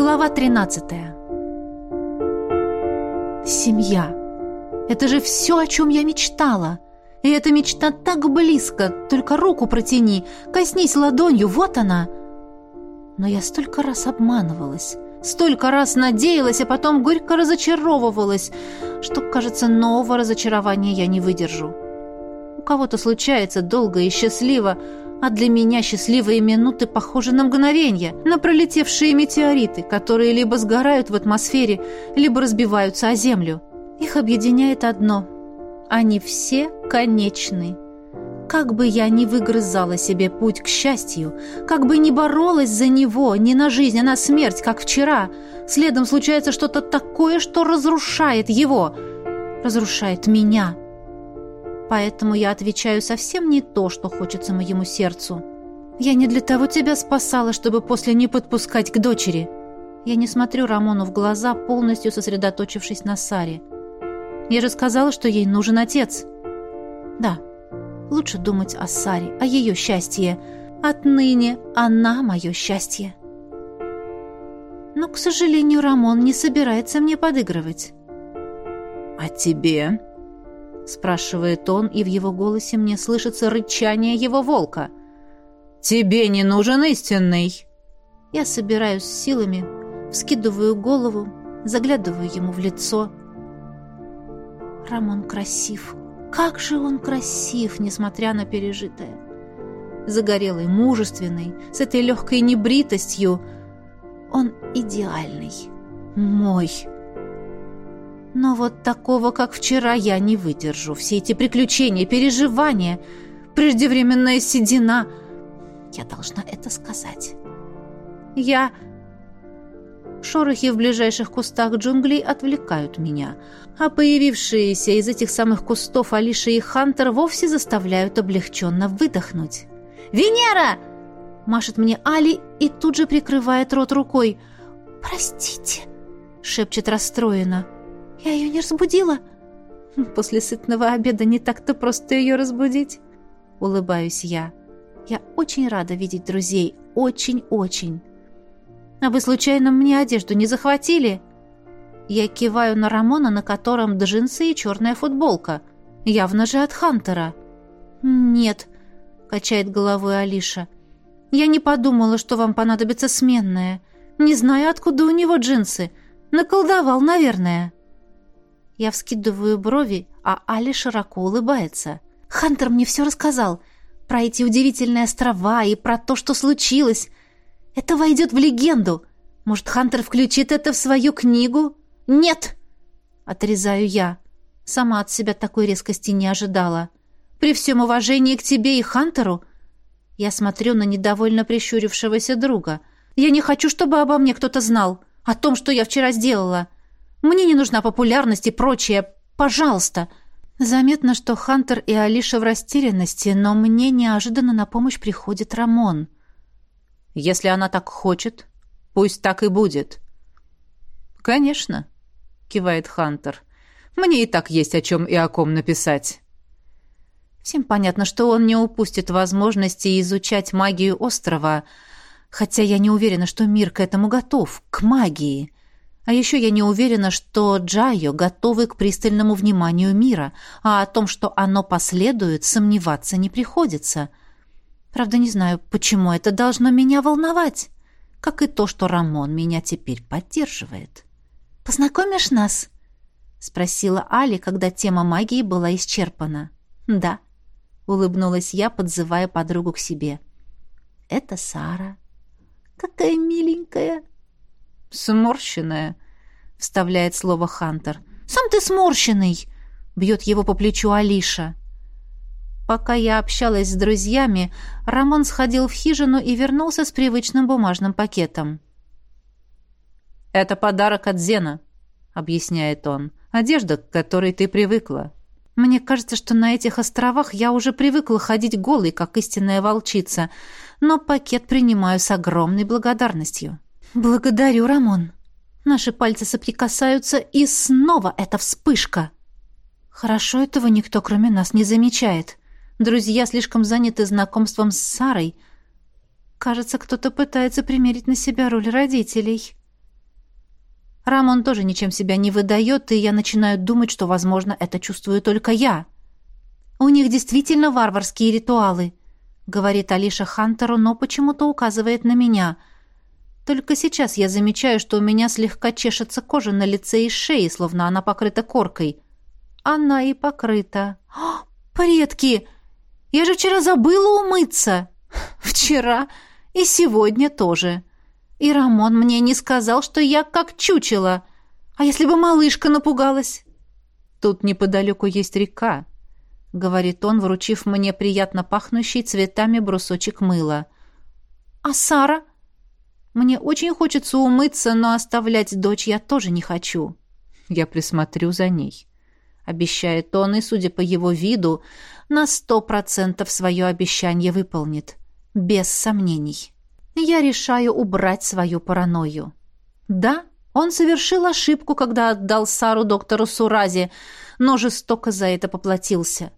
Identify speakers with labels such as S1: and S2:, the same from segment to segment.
S1: Глава 13. Семья. Это же все, о чем я мечтала. И эта мечта так близко, только руку протяни, коснись ладонью, вот она. Но я столько раз обманывалась, столько раз надеялась, а потом горько разочаровывалась, что, кажется, нового разочарования я не выдержу. У кого-то случается долго и счастливо, а для меня счастливые минуты похожи на мгновения, на пролетевшие метеориты, которые либо сгорают в атмосфере, либо разбиваются о землю. Их объединяет одно — они все конечны. Как бы я ни выгрызала себе путь к счастью, как бы ни боролась за него, не на жизнь, а на смерть, как вчера, следом случается что-то такое, что разрушает его, разрушает меня. Поэтому я отвечаю совсем не то, что хочется моему сердцу. Я не для того тебя спасала, чтобы после не подпускать к дочери. Я не смотрю Рамону в глаза, полностью сосредоточившись на Саре. Я же сказала, что ей нужен отец. Да, лучше думать о Саре, о ее счастье. Отныне она мое счастье. Но, к сожалению, Рамон не собирается мне подыгрывать.
S2: «А тебе?» — спрашивает он, и в его голосе мне слышится рычание его волка. «Тебе не нужен истинный!»
S1: Я собираюсь силами, вскидываю голову, заглядываю ему в лицо — Рамон красив. Как же он красив, несмотря на пережитое. Загорелый, мужественный, с этой легкой небритостью. Он идеальный. Мой. Но вот такого, как вчера, я не выдержу. Все эти приключения, переживания, преждевременная седина. Я должна это сказать. Я... Шорохи в ближайших кустах джунглей отвлекают меня, а появившиеся из этих самых кустов Алиша и Хантер вовсе заставляют облегченно выдохнуть. «Венера!» — машет мне Али и тут же прикрывает рот рукой. «Простите!» — шепчет расстроенно. «Я ее не разбудила?» «После сытного обеда не так-то просто ее разбудить!» — улыбаюсь я. «Я очень рада видеть друзей, очень-очень!» А вы случайно мне одежду не захватили?» Я киваю на Рамона, на котором джинсы и черная футболка. Явно же от Хантера. «Нет», — качает головой Алиша. «Я не подумала, что вам понадобится сменная. Не знаю, откуда у него джинсы. Наколдовал, наверное». Я вскидываю брови, а Али широко улыбается. «Хантер мне все рассказал. Про эти удивительные острова и про то, что случилось. Это войдет в легенду. Может, Хантер включит это в свою книгу? Нет! Отрезаю я. Сама от себя такой резкости не ожидала. При всем уважении к тебе и Хантеру я смотрю на недовольно прищурившегося друга. Я не хочу, чтобы обо мне кто-то знал. О том, что я вчера сделала. Мне не нужна популярность и прочее. Пожалуйста. Заметно, что Хантер и Алиша в растерянности, но мне неожиданно на помощь приходит Рамон.
S2: — если она так хочет, пусть так и будет. Конечно, кивает Хантер. Мне и так есть о чем и о ком написать.
S1: Всем понятно, что он не упустит возможности изучать магию острова, хотя я не уверена, что мир к этому готов, к магии. А еще я не уверена, что Джайо готовы к пристальному вниманию мира, а о том, что оно последует, сомневаться не приходится — Правда, не знаю, почему это должно меня волновать, как и то, что Рамон меня теперь поддерживает. «Познакомишь нас?» — спросила Али, когда тема магии была исчерпана. «Да», — улыбнулась я, подзывая подругу к себе. «Это Сара». «Какая миленькая!»
S2: «Сморщенная», — вставляет слово Хантер.
S1: «Сам ты сморщенный!» — бьет его по плечу Алиша. Пока я общалась с друзьями, Рамон сходил в хижину и вернулся с привычным бумажным пакетом.
S2: «Это подарок от Зена», — объясняет он. «Одежда, к которой ты привыкла».
S1: Мне кажется, что на этих островах я уже привыкла ходить голой, как истинная волчица, но пакет принимаю с огромной благодарностью. «Благодарю, Рамон». Наши пальцы соприкасаются, и снова эта вспышка. Хорошо этого никто, кроме нас, не замечает. Друзья слишком заняты знакомством с Сарой. Кажется, кто-то пытается примерить на себя роль родителей. Рамон тоже ничем себя не выдает, и я начинаю думать, что, возможно, это чувствую только я. У них действительно варварские ритуалы, говорит Алиша Хантеру, но почему-то указывает на меня. Только сейчас я замечаю, что у меня слегка чешется кожа на лице и шее, словно она покрыта коркой. Она и покрыта. О, предки! Я же вчера забыла умыться. Вчера и сегодня тоже. И Рамон мне не сказал, что я как чучело. А если бы малышка напугалась?
S2: Тут неподалеку есть река, — говорит он, вручив мне приятно пахнущий цветами брусочек мыла.
S1: А Сара? Мне очень хочется умыться, но оставлять дочь я тоже не хочу.
S2: Я присмотрю за ней. Обещает он, и, судя по его виду, на сто процентов свое обещание выполнит. Без сомнений.
S1: Я решаю убрать свою паранойю. Да, он совершил ошибку, когда отдал Сару доктору Сурази, но жестоко за это поплатился.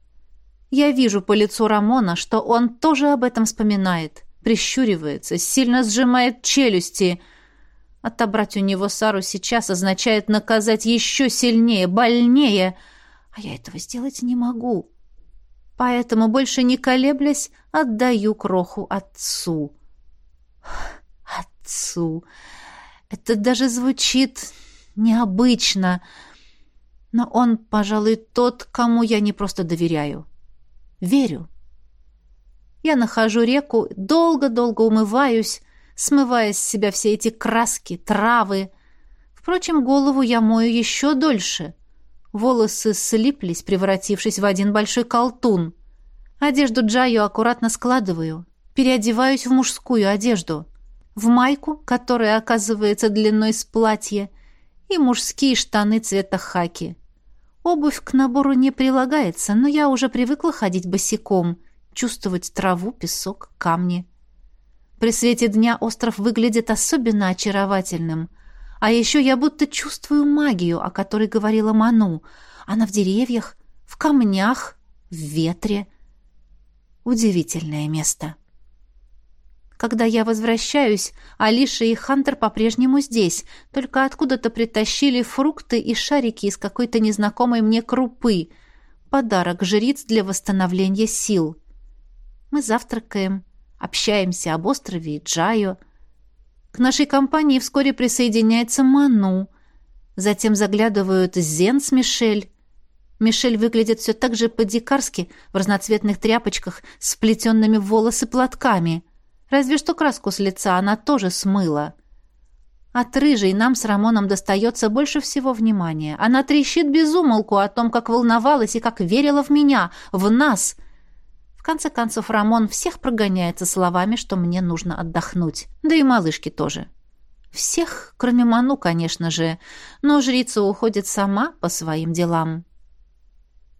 S1: Я вижу по лицу Рамона, что он тоже об этом вспоминает, прищуривается, сильно сжимает челюсти. Отобрать у него Сару сейчас означает наказать еще сильнее, больнее, а я этого сделать не могу поэтому, больше не колеблясь, отдаю кроху отцу. Отцу. Это даже звучит необычно, но он, пожалуй, тот, кому я не просто доверяю. Верю. Я нахожу реку, долго-долго умываюсь, смывая с себя все эти краски, травы. Впрочем, голову я мою еще дольше — Волосы слиплись, превратившись в один большой колтун. Одежду Джаю аккуратно складываю. Переодеваюсь в мужскую одежду. В майку, которая оказывается длиной с платья, и мужские штаны цвета хаки. Обувь к набору не прилагается, но я уже привыкла ходить босиком, чувствовать траву, песок, камни. При свете дня остров выглядит особенно очаровательным — а еще я будто чувствую магию, о которой говорила Ману. Она в деревьях, в камнях, в ветре. Удивительное место. Когда я возвращаюсь, Алиша и Хантер по-прежнему здесь, только откуда-то притащили фрукты и шарики из какой-то незнакомой мне крупы. Подарок жриц для восстановления сил. Мы завтракаем, общаемся об острове и Джайо, к нашей компании вскоре присоединяется Ману. Затем заглядывают Зен с Мишель. Мишель выглядит все так же по-дикарски, в разноцветных тряпочках, с вплетенными волосы платками. Разве что краску с лица она тоже смыла. От рыжей нам с Рамоном достается больше всего внимания. Она трещит без умолку о том, как волновалась и как верила в меня, в нас — в конце концов, Рамон всех прогоняется словами, что мне нужно отдохнуть. Да и малышки тоже. Всех, кроме Ману, конечно же, но жрица уходит сама по своим делам.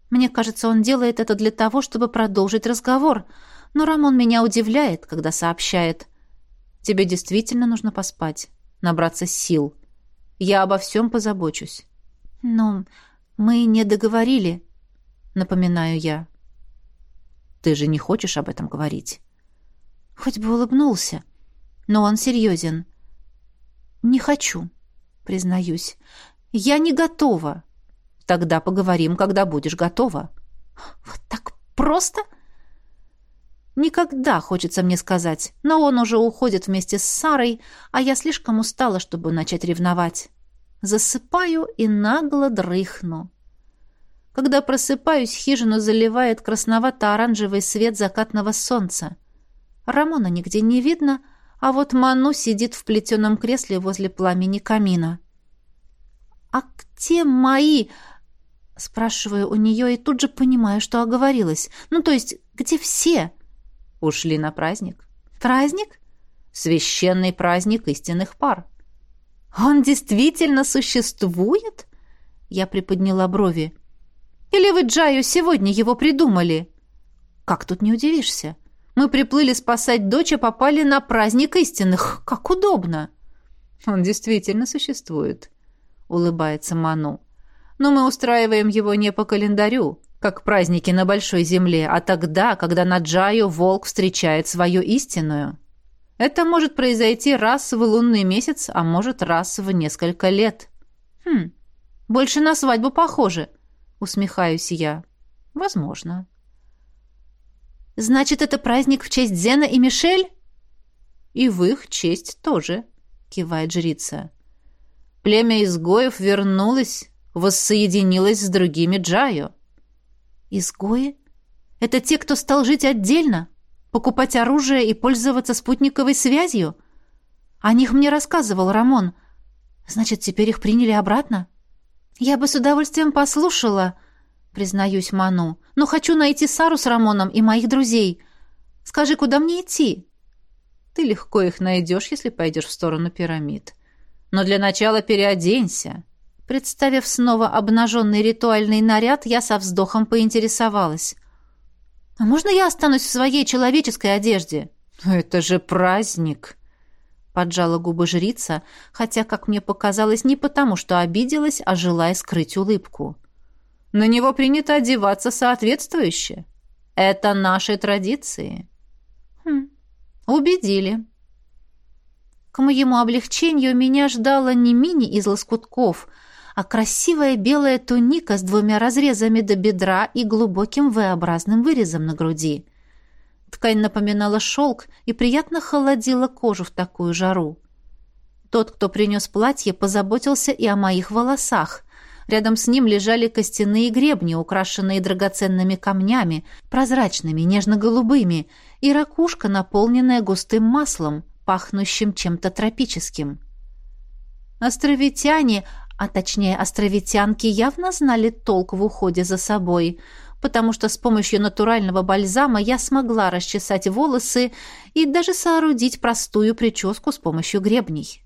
S1: Мне кажется, он делает это для того, чтобы продолжить разговор, но Рамон меня удивляет, когда сообщает. «Тебе действительно нужно поспать, набраться сил. Я обо всем позабочусь». «Но мы не договорили», — напоминаю я.
S2: Ты же не хочешь об этом говорить?»
S1: Хоть бы улыбнулся. Но он серьезен. «Не хочу», признаюсь. «Я не готова».
S2: «Тогда поговорим, когда будешь готова».
S1: «Вот так просто?» «Никогда, хочется мне сказать, но он уже уходит вместе с Сарой, а я слишком устала, чтобы начать ревновать. Засыпаю и нагло дрыхну. Когда просыпаюсь, хижину заливает красновато-оранжевый свет закатного солнца. Рамона нигде не видно, а вот Ману сидит в плетеном кресле возле пламени камина. «А где мои?» — спрашиваю у нее и тут же понимаю, что оговорилась. «Ну, то есть, где все?»
S2: «Ушли на праздник».
S1: «Праздник?»
S2: «Священный праздник истинных пар».
S1: «Он действительно существует?» Я приподняла брови. Или вы, Джаю, сегодня его придумали?» «Как тут не удивишься? Мы приплыли спасать дочь, а попали на праздник истинных. Как удобно!»
S2: «Он действительно существует», — улыбается Ману. «Но мы устраиваем его не по календарю, как праздники на Большой Земле, а тогда, когда на Джаю волк встречает свою истинную. Это может произойти раз в лунный месяц, а может раз в несколько лет».
S1: Хм, больше на свадьбу похоже, усмехаюсь я. Возможно. Значит, это праздник в честь Зена и Мишель? И в их честь тоже, кивает жрица. Племя изгоев вернулось, воссоединилось с другими Джайо. Изгои? Это те, кто стал жить отдельно, покупать оружие и пользоваться спутниковой связью? О них мне рассказывал Рамон. Значит, теперь их приняли обратно? Я бы с удовольствием послушала, признаюсь Ману, но хочу найти Сару с Рамоном и моих друзей. Скажи, куда мне идти? Ты легко их найдешь, если пойдешь в сторону пирамид. Но для начала переоденься. Представив снова обнаженный ритуальный наряд, я со вздохом поинтересовалась. «А можно я останусь в своей человеческой одежде?» «Это же праздник!» Поджала губы жрица, хотя, как мне показалось, не потому, что обиделась, а желая скрыть улыбку. «На него принято одеваться соответствующе. Это наши традиции». «Хм, убедили». К моему облегчению меня ждала не мини из лоскутков, а красивая белая туника с двумя разрезами до бедра и глубоким V-образным вырезом на груди. Ткань напоминала шелк и приятно холодила кожу в такую жару. Тот, кто принес платье, позаботился и о моих волосах. Рядом с ним лежали костяные гребни, украшенные драгоценными камнями, прозрачными, нежно-голубыми, и ракушка, наполненная густым маслом, пахнущим чем-то тропическим. Островитяне, а точнее островитянки, явно знали толк в уходе за собой — потому что с помощью натурального бальзама я смогла расчесать волосы и даже соорудить простую прическу с помощью гребней.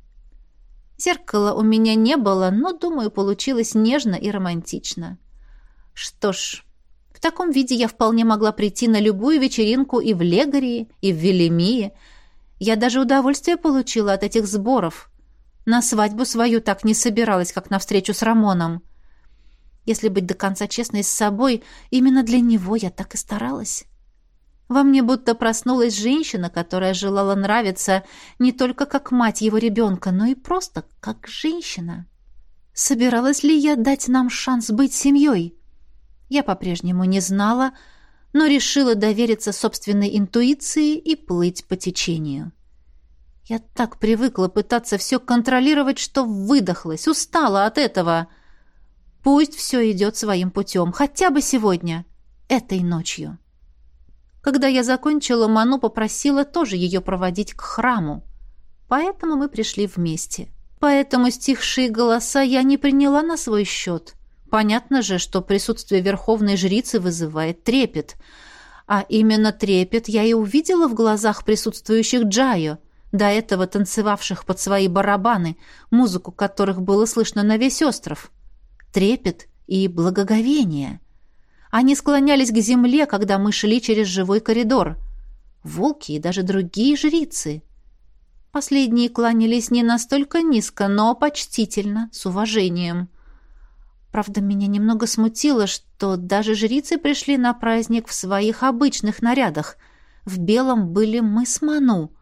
S1: Зеркала у меня не было, но, думаю, получилось нежно и романтично. Что ж, в таком виде я вполне могла прийти на любую вечеринку и в Легории, и в Велемии. Я даже удовольствие получила от этих сборов. На свадьбу свою так не собиралась, как на встречу с Рамоном. Если быть до конца честной с собой, именно для него я так и старалась. Во мне будто проснулась женщина, которая желала нравиться не только как мать его ребенка, но и просто как женщина. Собиралась ли я дать нам шанс быть семьей? Я по-прежнему не знала, но решила довериться собственной интуиции и плыть по течению. Я так привыкла пытаться все контролировать, что выдохлась, устала от этого — Пусть все идет своим путем, хотя бы сегодня, этой ночью. Когда я закончила, Ману попросила тоже ее проводить к храму. Поэтому мы пришли вместе. Поэтому стихшие голоса я не приняла на свой счет. Понятно же, что присутствие верховной жрицы вызывает трепет. А именно трепет я и увидела в глазах присутствующих Джайо, до этого танцевавших под свои барабаны, музыку которых было слышно на весь остров трепет и благоговение. Они склонялись к земле, когда мы шли через живой коридор. Волки и даже другие жрицы. Последние кланялись не настолько низко, но почтительно, с уважением. Правда, меня немного смутило, что даже жрицы пришли на праздник в своих обычных нарядах. В белом были мы с Ману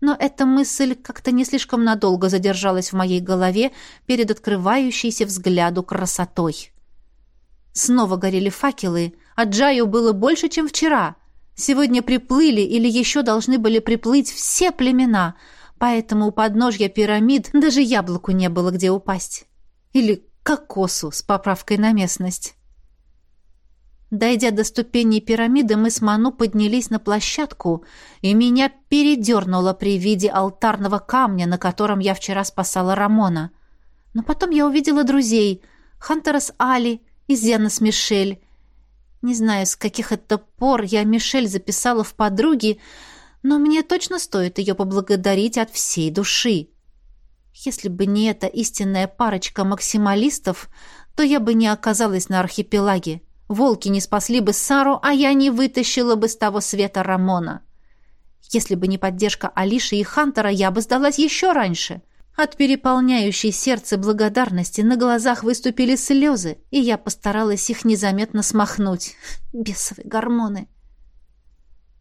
S1: но эта мысль как-то не слишком надолго задержалась в моей голове перед открывающейся взгляду красотой. Снова горели факелы, а Джаю было больше, чем вчера. Сегодня приплыли или еще должны были приплыть все племена, поэтому у подножья пирамид даже яблоку не было где упасть. Или кокосу с поправкой на местность. Дойдя до ступеней пирамиды, мы с Ману поднялись на площадку, и меня передернуло при виде алтарного камня, на котором я вчера спасала Рамона. Но потом я увидела друзей — Хантера с Али и Зена с Мишель. Не знаю, с каких это пор я Мишель записала в подруги, но мне точно стоит ее поблагодарить от всей души. Если бы не эта истинная парочка максималистов, то я бы не оказалась на архипелаге. Волки не спасли бы Сару, а я не вытащила бы с того света Рамона. Если бы не поддержка Алиши и Хантера, я бы сдалась еще раньше. От переполняющей сердце благодарности на глазах выступили слезы, и я постаралась их незаметно смахнуть. Бесовые гормоны.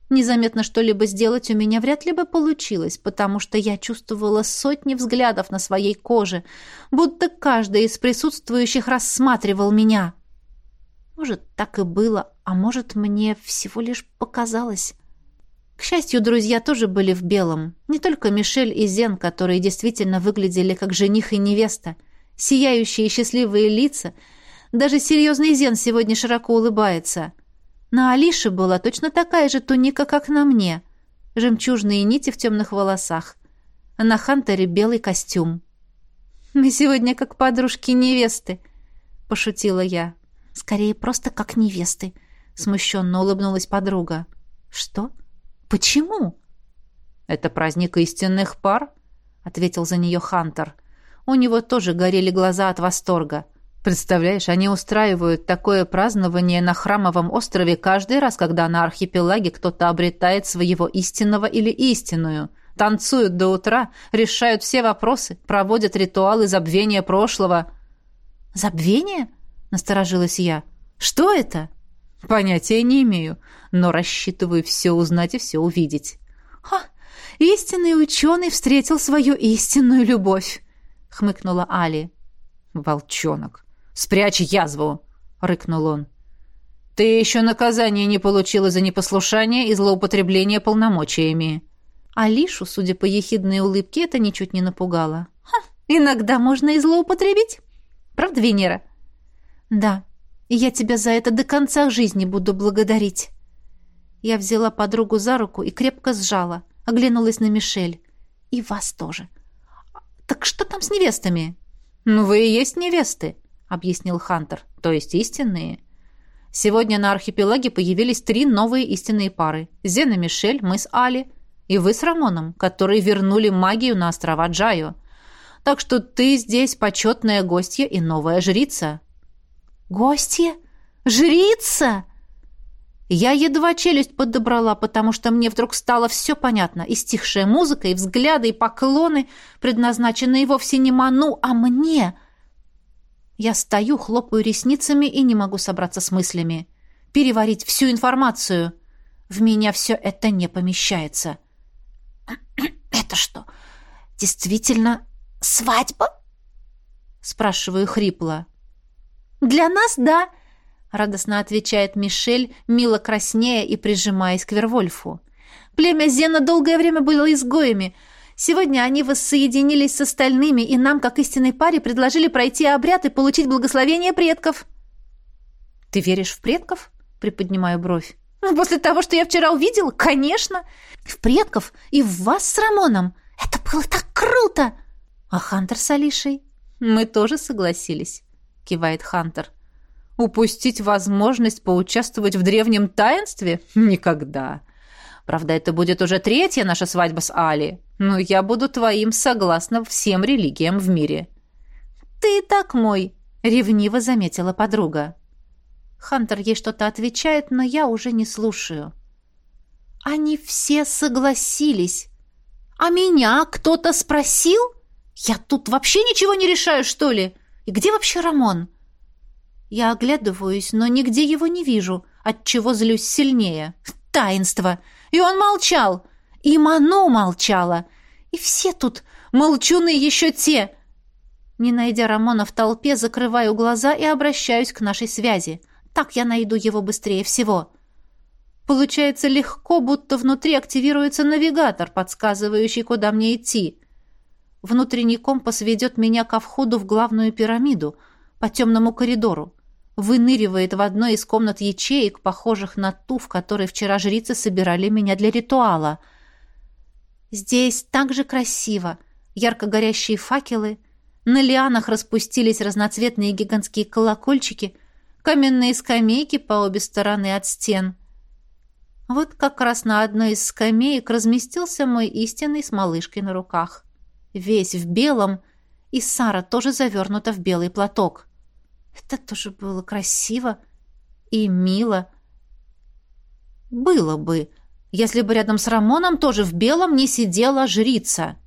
S1: Незаметно что-либо сделать у меня вряд ли бы получилось, потому что я чувствовала сотни взглядов на своей коже, будто каждый из присутствующих рассматривал меня. Может, так и было, а может, мне всего лишь показалось. К счастью, друзья тоже были в белом. Не только Мишель и Зен, которые действительно выглядели как жених и невеста. Сияющие счастливые лица. Даже серьезный Зен сегодня широко улыбается — на Алише была точно такая же туника, как на мне. Жемчужные нити в темных волосах. А на Хантере белый костюм. «Мы сегодня как подружки-невесты», — пошутила я. «Скорее, просто как невесты», — смущенно улыбнулась подруга. «Что? Почему?»
S2: «Это праздник истинных пар», — ответил за нее Хантер. У него тоже горели глаза от восторга. Представляешь, они устраивают такое празднование на Храмовом острове каждый раз, когда на архипелаге кто-то обретает своего истинного или истинную. Танцуют до утра, решают все вопросы, проводят ритуалы забвения прошлого.
S1: «Забвение?» — насторожилась я. «Что это?»
S2: «Понятия не имею, но рассчитываю все узнать и все увидеть».
S1: «Ха! Истинный ученый встретил свою истинную любовь!» — хмыкнула Али.
S2: «Волчонок! «Спрячь язву!» — рыкнул он. «Ты еще наказание не получила за непослушание и злоупотребление полномочиями».
S1: Алишу, судя по ехидной улыбке, это ничуть не напугало. «Ха, иногда можно и злоупотребить. Правда, Венера?» «Да, и я тебя за это до конца жизни буду благодарить». Я взяла подругу за руку и крепко сжала, оглянулась на Мишель. «И вас тоже». «Так что там с невестами?»
S2: «Ну, вы и есть невесты», — объяснил Хантер, — то есть истинные. Сегодня на архипелаге появились три новые истинные пары. Зена Мишель, мы с Али, и вы с Рамоном, которые вернули магию на острова Джайо. Так что ты здесь почетная гостья и новая жрица».
S1: «Гостья? Жрица?»
S2: Я едва челюсть подобрала, потому что мне вдруг стало все понятно. И стихшая музыка, и взгляды, и поклоны, предназначенные вовсе не Ману, а мне — я стою, хлопаю ресницами и не могу собраться с мыслями. Переварить всю информацию. В меня все это не помещается.
S1: «Это что, действительно свадьба?» Спрашиваю хрипло. «Для нас, да», — радостно отвечает Мишель, мило краснея и прижимаясь к Вервольфу. «Племя Зена долгое время было изгоями, Сегодня они воссоединились с остальными, и нам, как истинной паре, предложили пройти обряд и получить благословение предков».
S2: «Ты веришь в предков?» — приподнимаю бровь.
S1: «Ну, «После того, что я вчера увидела? Конечно! В предков и в вас с Рамоном! Это было так круто!»
S2: «А Хантер с Алишей?» «Мы тоже согласились», — кивает Хантер. «Упустить возможность поучаствовать в древнем таинстве? Никогда!» Правда, это будет уже третья наша свадьба с Али, но я буду твоим согласно всем религиям в мире».
S1: «Ты и так мой», — ревниво заметила подруга. Хантер ей что-то отвечает, но я уже не слушаю. «Они все согласились. А меня кто-то спросил? Я тут вообще ничего не решаю, что ли? И где вообще Рамон?» Я оглядываюсь, но нигде его не вижу, отчего злюсь сильнее. «Таинство! И он молчал. И Ману молчала. И все тут молчуны еще те. Не найдя Рамона в толпе, закрываю глаза и обращаюсь к нашей связи. Так я найду его быстрее всего. Получается легко, будто внутри активируется навигатор, подсказывающий, куда мне идти. Внутренний компас ведет меня ко входу в главную пирамиду, по темному коридору выныривает в одной из комнат ячеек, похожих на ту, в которой вчера жрицы собирали меня для ритуала. Здесь так же красиво. Ярко горящие факелы, на лианах распустились разноцветные гигантские колокольчики, каменные скамейки по обе стороны от стен. Вот как раз на одной из скамеек разместился мой истинный с малышкой на руках. Весь в белом, и Сара тоже завернута в белый платок. — это тоже было красиво и мило. Было бы, если бы рядом с Рамоном тоже в белом не сидела жрица.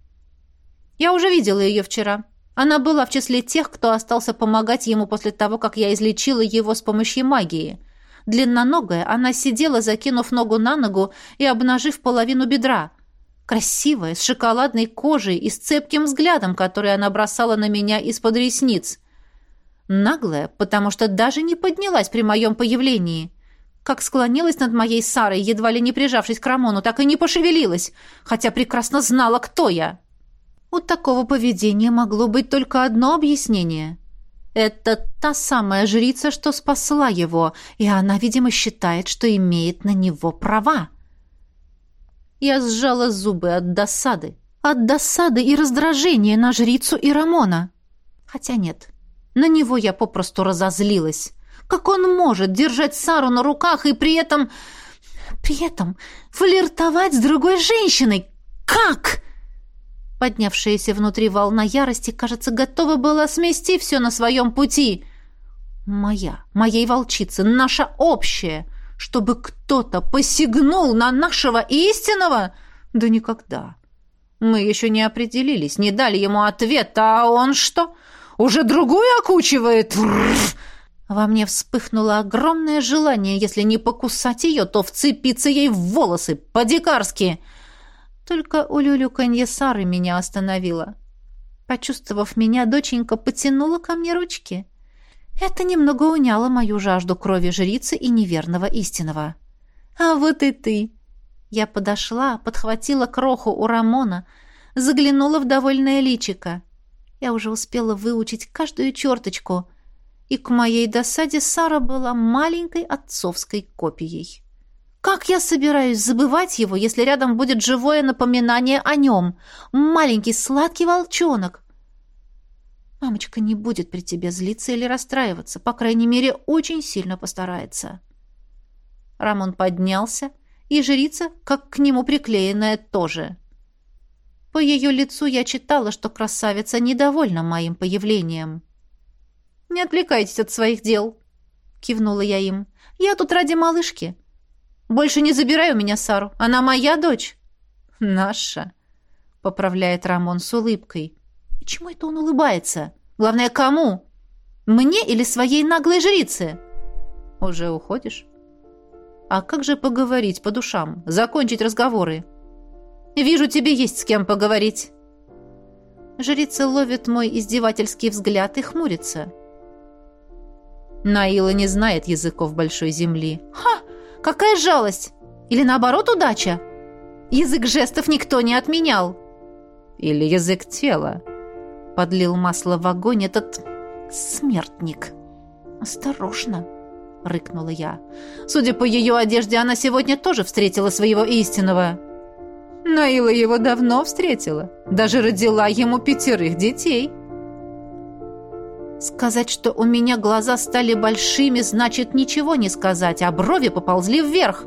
S1: Я уже видела ее вчера. Она была в числе тех, кто остался помогать ему после того, как я излечила его с помощью магии. Длинноногая, она сидела, закинув ногу на ногу и обнажив половину бедра. Красивая, с шоколадной кожей и с цепким взглядом, который она бросала на меня из-под ресниц. Наглая, потому что даже не поднялась при моем появлении. Как склонилась над моей Сарой, едва ли не прижавшись к Рамону, так и не пошевелилась, хотя прекрасно знала, кто я. У такого поведения могло быть только одно объяснение. Это та самая жрица, что спасла его, и она, видимо, считает, что имеет на него права. Я сжала зубы от досады. От досады и раздражения на жрицу и Рамона. Хотя нет, на него я попросту разозлилась. Как он может держать Сару на руках и при этом... При этом флиртовать с другой женщиной? Как? Поднявшаяся внутри волна ярости, кажется, готова была смести все на своем пути. Моя, моей волчицы, наша общая. Чтобы кто-то посягнул на нашего истинного? Да никогда. Мы еще не определились, не дали ему ответа, а он что? Уже другую окучивает? Во мне вспыхнуло огромное желание, если не покусать ее, то вцепиться ей в волосы, по-дикарски. Только у улюлюканье Сары меня остановило. Почувствовав меня, доченька потянула ко мне ручки. Это немного уняло мою жажду крови жрицы и неверного истинного. «А вот и ты!» Я подошла, подхватила кроху у Рамона, заглянула в довольное личико. Я уже успела выучить каждую черточку, и к моей досаде Сара была маленькой отцовской копией. Как я собираюсь забывать его, если рядом будет живое напоминание о нем? Маленький сладкий волчонок. Мамочка не будет при тебе злиться или расстраиваться, по крайней мере, очень сильно постарается. Рамон поднялся, и жрица, как к нему приклеенная, тоже. По ее лицу я читала, что красавица недовольна моим появлением. «Не отвлекайтесь от своих дел», — кивнула я им. «Я тут ради малышки. Больше не забирай у меня Сару. Она моя дочь». «Наша», — поправляет Рамон с улыбкой. «Чему это он улыбается? Главное, кому? Мне или своей наглой жрице?» «Уже уходишь?» «А как же поговорить по душам? Закончить разговоры?» «Вижу, тебе есть с кем поговорить». Жрица ловит мой издевательский взгляд и хмурится. Наила не знает языков большой земли. «Ха! Какая жалость! Или наоборот удача? Язык жестов никто не отменял!»
S2: «Или язык тела», — подлил масло в огонь этот смертник.
S1: «Осторожно!» — рыкнула я. «Судя по ее одежде, она сегодня тоже встретила своего истинного».
S2: Наила его давно встретила. Даже родила ему пятерых детей.
S1: Сказать, что у меня глаза стали большими, значит ничего не сказать, а брови поползли вверх.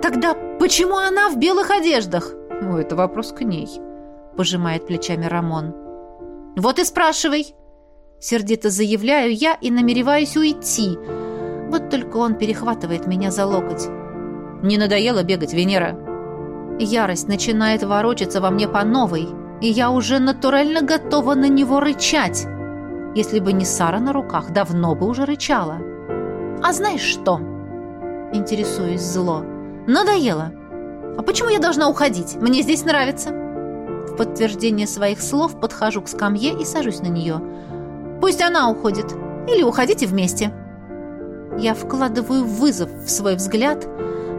S1: Тогда почему она в белых одеждах?
S2: Ну, это вопрос к ней, пожимает плечами Рамон.
S1: Вот и спрашивай. Сердито заявляю я и намереваюсь уйти. Вот только он перехватывает меня за локоть.
S2: Не надоело бегать, Венера?
S1: Ярость начинает ворочаться во мне по новой, и я уже натурально готова на него рычать. Если бы не Сара на руках, давно бы уже рычала. «А знаешь что?» Интересуюсь зло. «Надоело. А почему я должна уходить? Мне здесь нравится». Подтверждение своих слов подхожу к скамье и сажусь на нее. «Пусть она уходит. Или уходите вместе». Я вкладываю вызов в свой взгляд,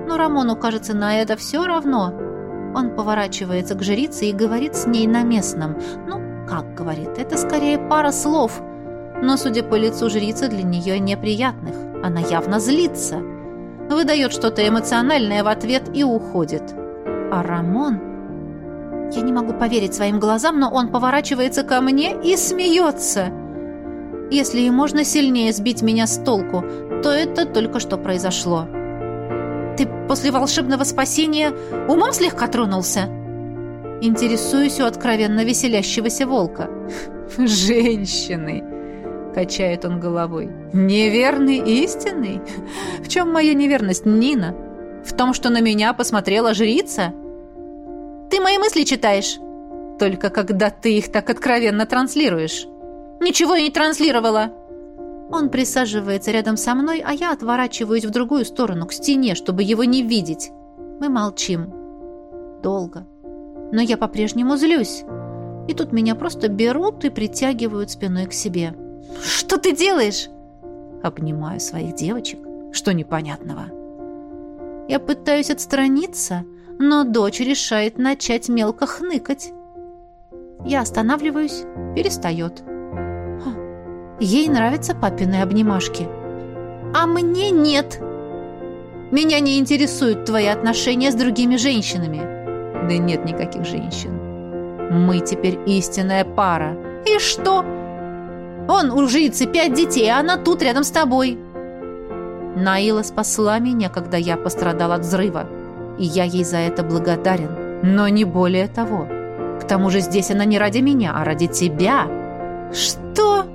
S1: но Рамону, кажется, на это все равно. Он поворачивается к жрице и говорит с ней на местном. Ну, как говорит, это скорее пара слов. Но, судя по лицу жрицы, для нее неприятных. Она явно злится. Выдает что-то эмоциональное в ответ и уходит. А Рамон... Я не могу поверить своим глазам, но он поворачивается ко мне и смеется. Если и можно сильнее сбить меня с толку, то это только что произошло. Ты после волшебного спасения умом слегка тронулся?» Интересуюсь у откровенно веселящегося волка.
S2: «Женщины!» — качает он головой. «Неверный истинный? В чем моя неверность, Нина? В том, что на меня посмотрела жрица?»
S1: «Ты мои мысли читаешь?»
S2: «Только когда ты их так откровенно транслируешь».
S1: «Ничего я не транслировала!» Он присаживается рядом со мной, а я отворачиваюсь в другую сторону, к стене, чтобы его не видеть. Мы молчим. Долго. Но я по-прежнему злюсь. И тут меня просто берут и притягивают спиной к себе. «Что ты делаешь?» Обнимаю своих девочек. Что непонятного? Я пытаюсь отстраниться, но дочь решает начать мелко хныкать. Я останавливаюсь, перестает. Ей нравятся папины обнимашки. А мне нет. Меня не интересуют твои отношения с другими женщинами. Да нет никаких женщин. Мы теперь истинная пара. И что? Он у жрицы пять детей, а она тут рядом с тобой. Наила спасла меня, когда я пострадал от взрыва. И я ей за это благодарен. Но не более того. К тому же здесь она не ради меня, а ради тебя. Что?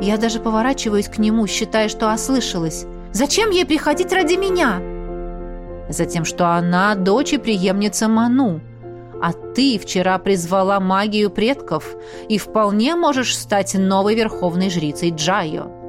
S1: Я даже поворачиваюсь к нему, считая, что ослышалась. Зачем ей приходить ради меня? Затем, что она дочь и преемница Ману. А ты вчера призвала магию предков и вполне можешь стать новой верховной жрицей Джайо.